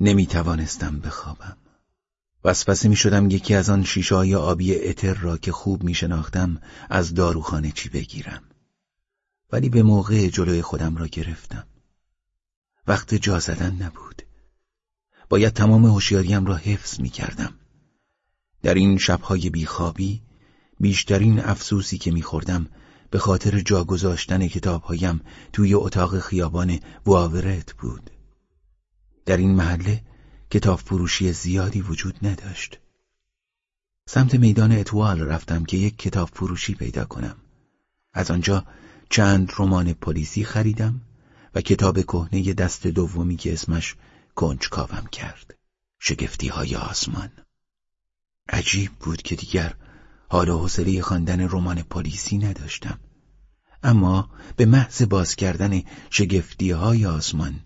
نمی توانستم بخوابم. وسوسه می شدم یکی از آن شیشه های آبی اتر را که خوب می شناختم از داروخانه چی بگیرم. ولی به موقع جلوی خودم را گرفتم. وقت جا زدن نبود. باید تمام هوشیاریم را حفظ می کردم در این شبهای بیخوابی بیشترین افسوسی که میخوردم به خاطر جا گذاشتن کتابهایم توی اتاق خیابان واورت بود. در این محله کتاب فروشی زیادی وجود نداشت. سمت میدان اتوال رفتم که یک کتاب فروشی پیدا کنم. از آنجا چند رمان پلیسی خریدم و کتاب کهنه دست دومی که اسمش کنجکاوم کرد. شگفتی های آسمان. عجیب بود که دیگر حال و حوصله خواندن رمان پلیسی نداشتم. اما به محض باز کردن شگفتی های آسمان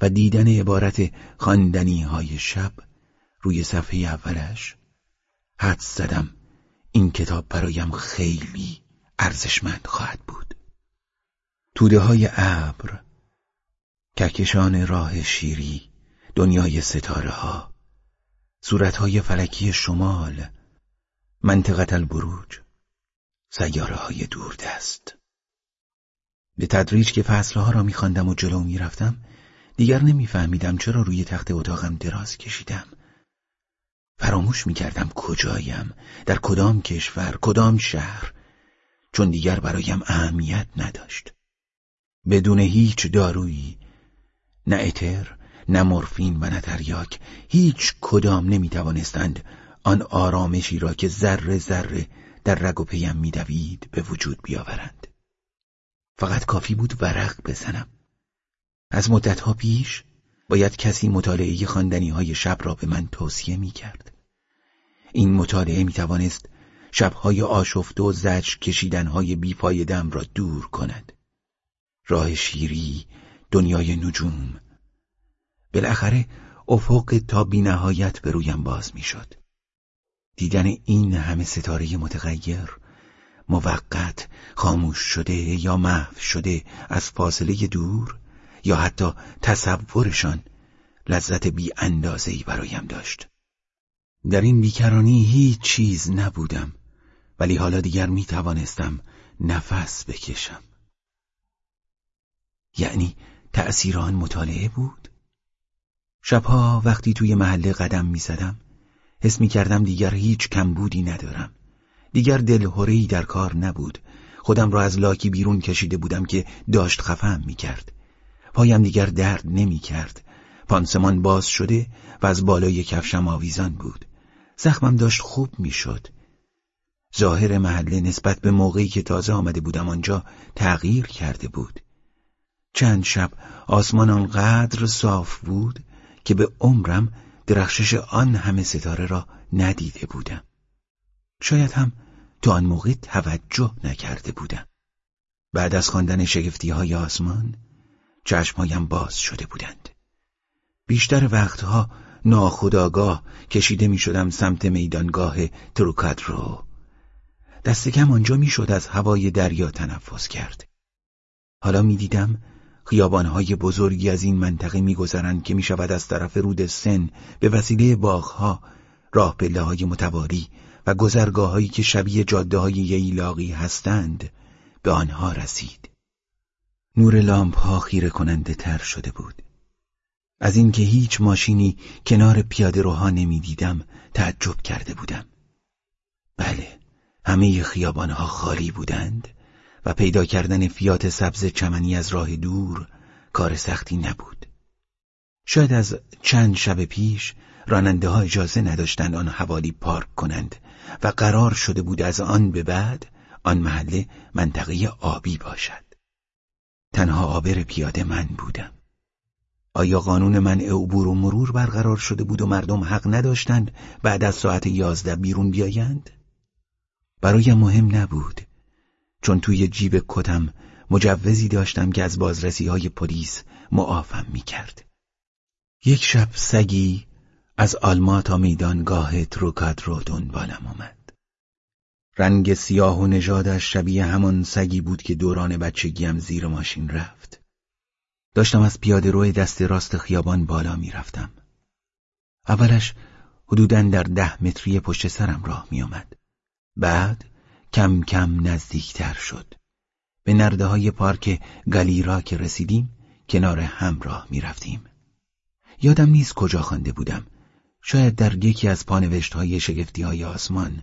و دیدن عبارت خواندنی های شب روی صفحه اولش حد زدم. این کتاب برایم خیلی ارزشمند خواهد بود. توده های ابر کهکشان راه شیری دنیای ستاره ها صورت های فلکی شمال منطقت البروج سیاره های دوردست. به تدریج که فصلها را میخواندم و جلو می‌رفتم دیگر نمیفهمیدم چرا روی تخت اتاقم دراز کشیدم. فراموش می‌کردم کجایم در کدام کشور کدام شهر چون دیگر برایم اهمیت نداشت. بدون هیچ دارویی نه اتر نه مورفین و نه تریاک هیچ کدام نمی‌توانستند آن آرامشی را که ذره ذره در رگ و پیم میدوید به وجود بیاورند. فقط کافی بود ورق بزنم. از مدتها پیش باید کسی مطالعه خواندنی های شب را به من توصیه می کرد. این مطالعه می توانست شبهای آشفته و زج کشیدنهای بیفایدم را دور کند. راه شیری، دنیای نجوم. بالاخره افق تا بینهایت به رویم باز می شد. دیدن این همه ستاره متغیر موقت خاموش شده یا محو شده از فاصله دور یا حتی تصورشان لذت بی اندازهی برایم داشت. در این بیکرانی هیچ چیز نبودم ولی حالا دیگر می توانستم نفس بکشم. یعنی تأثیر آن مطالعه بود؟ شبها وقتی توی محله قدم می زدم حس می کردم دیگر هیچ کمبودی ندارم. دیگر دلهورهی در کار نبود. خودم را از لاکی بیرون کشیده بودم که داشت خفم می کرد پایم دیگر درد نمی کرد. پانسمان باز شده و از بالای کفشم آویزان بود. زخمم داشت خوب می شد. ظاهر محله نسبت به موقعی که تازه آمده بودم آنجا تغییر کرده بود. چند شب آسمان آنقدر صاف بود که به عمرم درخشش آن همه ستاره را ندیده بودم. شاید هم تو آن موقع توجه نکرده بودم. بعد از خواندن شگفتی های آسمان چشمهایم باز شده بودند. بیشتر وقتها ناخداگاه کشیده می شدم سمت میدانگاه رو. دست کم آنجا می شد از هوای دریا تنفس کرد. حالا می دیدم خیابانهای بزرگی از این منطقه میگذرند که می شود از طرف رود سن به وسیله باغها راه پله های متوالی و گذرگاه هایی که شبیه جاده های ییلاقی هستند به آنها رسید. نور لامپ ها خیره کننده تر شده بود. از اینکه هیچ ماشینی کنار پیاده روها نمی دیدم تعجب کرده بودم. بله همه خیابان ها خالی بودند و پیدا کردن فیات سبز چمنی از راه دور کار سختی نبود. شاید از چند شب پیش راننده ها اجازه نداشتند آن حوالی پارک کنند و قرار شده بود از آن به بعد آن محله منطقه آبی باشد. تنها آبر پیاده من بودم آیا قانون منع عبور و مرور برقرار شده بود و مردم حق نداشتند بعد از ساعت یازده بیرون بیایند؟ برایم مهم نبود چون توی جیب کتم مجوزی داشتم که از بازرسی های پلیس معافم می کرد. یک شب سگی از آلما تا میدانگاه تروکادرو دنبالم آمد. رنگ سیاه و نژادش شبیه همان سگی بود که دوران بچگیم زیر ماشین رفت. داشتم از پیاده روی دست راست خیابان بالا می‌رفتم. اولش حدوداً در ده متری پشت سرم راه می آمد. بعد کم کم نزدیکتر شد. به نرده های پارک گلیرا که رسیدیم کنار هم راه می رفتیم. یادم نیست کجا خوانده بودم. شاید در یکی از پانوشت های شگفتی های آسمان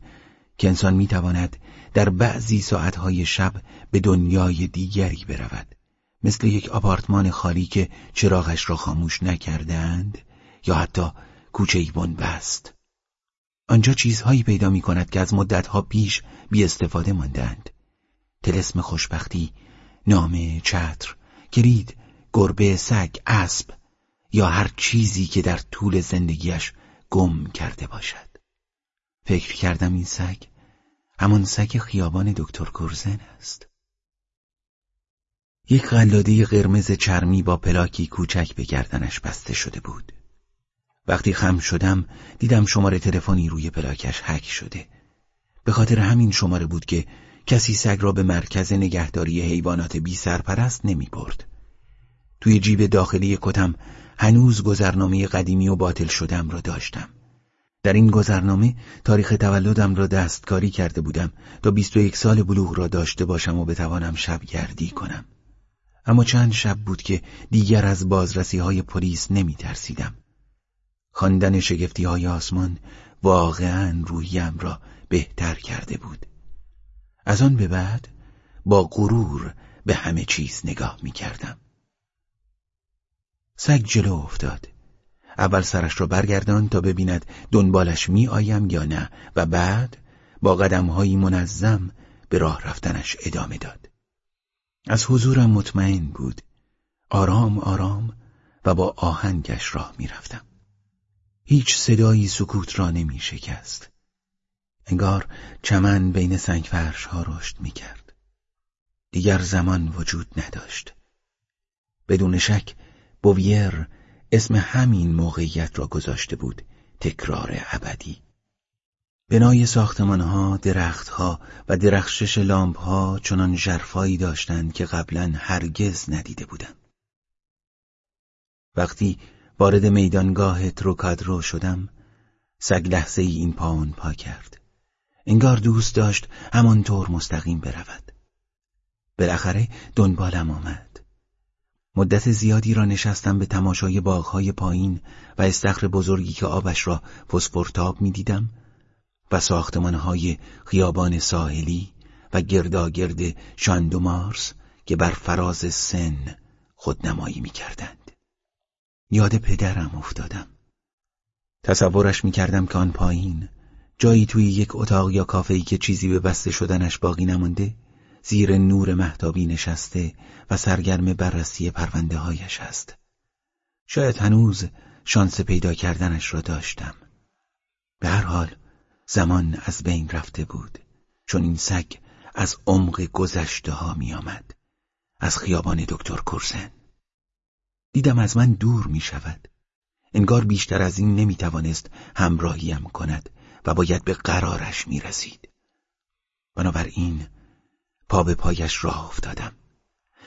که انسان می تواند در بعضی های شب به دنیای دیگری برود. مثل یک آپارتمان خالی که چراغش را خاموش نکردند یا حتی کوچه بن بست. آنجا چیزهایی پیدا می کند که از مدتها پیش بی استفاده ماندند. تلسم خوشبختی، نامه، چتر، کلید، گربه، سگ، اسب یا هر چیزی که در طول زندگیش گم کرده باشد. فکر کردم این سگ همان سگ خیابان دکتر کرزن است. یک قلاده قرمز چرمی با پلاکی کوچک به گردنش بسته شده بود. وقتی خم شدم دیدم شماره تلفنی روی پلاکش حک شده. به خاطر همین شماره بود که کسی سگ را به مرکز نگهداری حیوانات بی سرپرست نمی برد. توی جیب داخلی کتم هنوز گذرنامه قدیمی و باطل شدم را داشتم. در این گذرنامه تاریخ تولدم را دستکاری کرده بودم تا 21 سال بلوغ را داشته باشم و بتوانم شبگردی کنم. اما چند شب بود که دیگر از بازرسی های پلیس نمی ترسیدم. خواندن شگفتی های آسمان واقعا رویم را بهتر کرده بود. از آن به بعد با غرور به همه چیز نگاه می کردم. سگ جلو افتاد. اول سرش را برگردان تا ببیند دنبالش می آیم یا نه و بعد با قدمهایی منظم به راه رفتنش ادامه داد. از حضورم مطمئن بود. آرام آرام و با آهنگش راه می رفتم. هیچ صدایی سکوت را نمی شکست. انگار چمن بین سنگ فرش ها رشد می کرد. دیگر زمان وجود نداشت. بدون شک بویر اسم همین موقعیت را گذاشته بود تکرار ابدی. بنای ساختمانها، درختها و درخشش لامپها چنان ژرفایی داشتند که قبلا هرگز ندیده بودم. وقتی وارد میدانگاه تروکادرو شدم سگ لحظه ای این پا پا کرد انگار دوست داشت همانطور مستقیم برود بالاخره دنبالم آمد مدت زیادی را نشستم به تماشای باغهای پایین و استخر بزرگی که آبش را فسفرتاب می دیدم و ساختمانهای خیابان ساحلی و گرداگرد شاندومارس که بر فراز سن خودنمایی می کردند. یاد پدرم افتادم تصورش می‌کردم که آن پایین جایی توی یک اتاق یا کافه‌ای که چیزی به بسته شدنش باقی نمانده زیر نور محتابی نشسته و سرگرم بررسی پرونده هایش است. شاید هنوز شانس پیدا کردنش را داشتم. به هر حال زمان از بین رفته بود. چون این سگ از عمق گذشته ها می آمد. از خیابان دکتر کرسن دیدم از من دور می شود انگار بیشتر از این نمی توانست همراهیم کند و باید به قرارش می رسید بنابراین پا به پایش راه افتادم.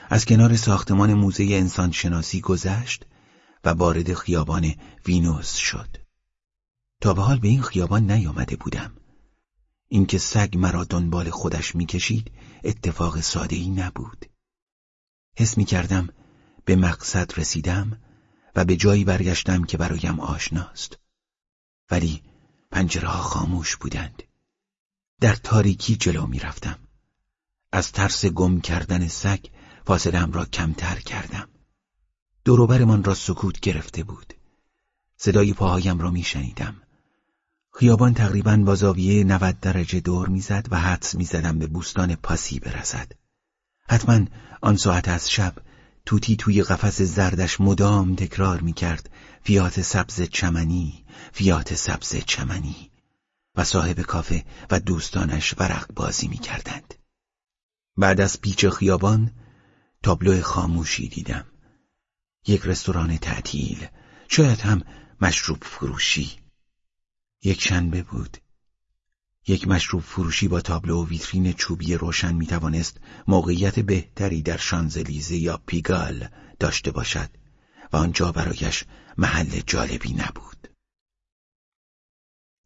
از کنار ساختمان موزه انسان شناسی گذشت و وارد خیابان وینوس شد. تا به حال به این خیابان نیامده بودم. اینکه سگ مرا دنبال خودش می‌کشید اتفاق ساده ای نبود. حس می کردم به مقصد رسیدم و به جایی برگشتم که برایم آشناست. ولی پنجره ها خاموش بودند. در تاریکی جلو می رفتم از ترس گم کردن سگ فاصلم را کمتر کردم. دوروبرمان را سکوت گرفته بود. صدای پاهایم را می شنیدم خیابان تقریبا با زاویه 90 درجه دور می‌زد و حدس می‌زدم به بوستان پاسی برسد. حتما آن ساعت از شب توتی توی قفس زردش مدام تکرار می کرد فیات سبز چمنی فیات سبز چمنی. و صاحب کافه و دوستانش ورق بازی می کردند. بعد از پیچ خیابان تابلو خاموشی دیدم. یک رستوران تعطیل شاید هم مشروب فروشی. یک شنبه بود. یک مشروب فروشی با تابلو و ویترین چوبی روشن می توانست موقعیت بهتری در شانزلیزه یا پیگال داشته باشد و آنجا برایش محل جالبی نبود.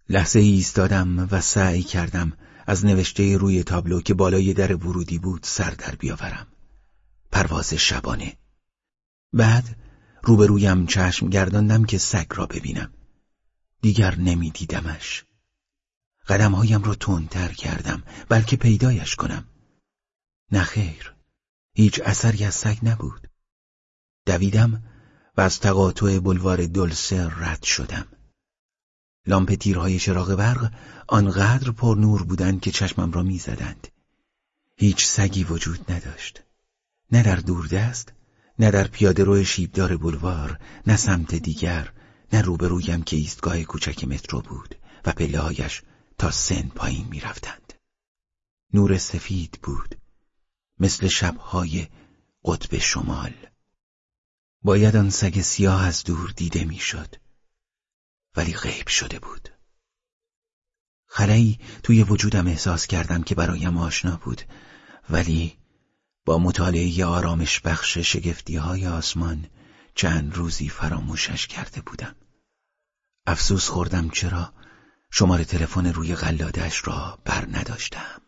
لحظه ایستادم و سعی کردم از نوشته روی تابلو که بالای در ورودی بود سر در بیاورم. پرواز شبانه. بعد روبرویم چشم گرداندم که سگ را ببینم. دیگر نمیدیدمش. قدمهایم را تندتر کردم بلکه پیدایش کنم. نخیر هیچ اثری از سگ نبود. دویدم و از تقاطع بلوار دلسر رد شدم. لامپ تیرهای چراغ برق آنقدر پر نور بودند که چشمم را می‌زدند. هیچ سگی وجود نداشت. نه در دوردست نه در پیاده روی شیبدار بلوار نه سمت دیگر نه روبرویم که ایستگاه کوچک مترو بود و پلههایش تا سن پایین می‌رفتند. نور سفید بود مثل شبهای قطب شمال. باید آن سگ سیاه از دور دیده می‌شد. ولی غیب شده بود. خلایی توی وجودم احساس کردم که برایم آشنا بود ولی با مطالعه آرامش بخش شگفتی های آسمان چند روزی فراموشش کرده بودم. افسوس خوردم چرا شماره تلفن روی غلادش را بر نداشتم.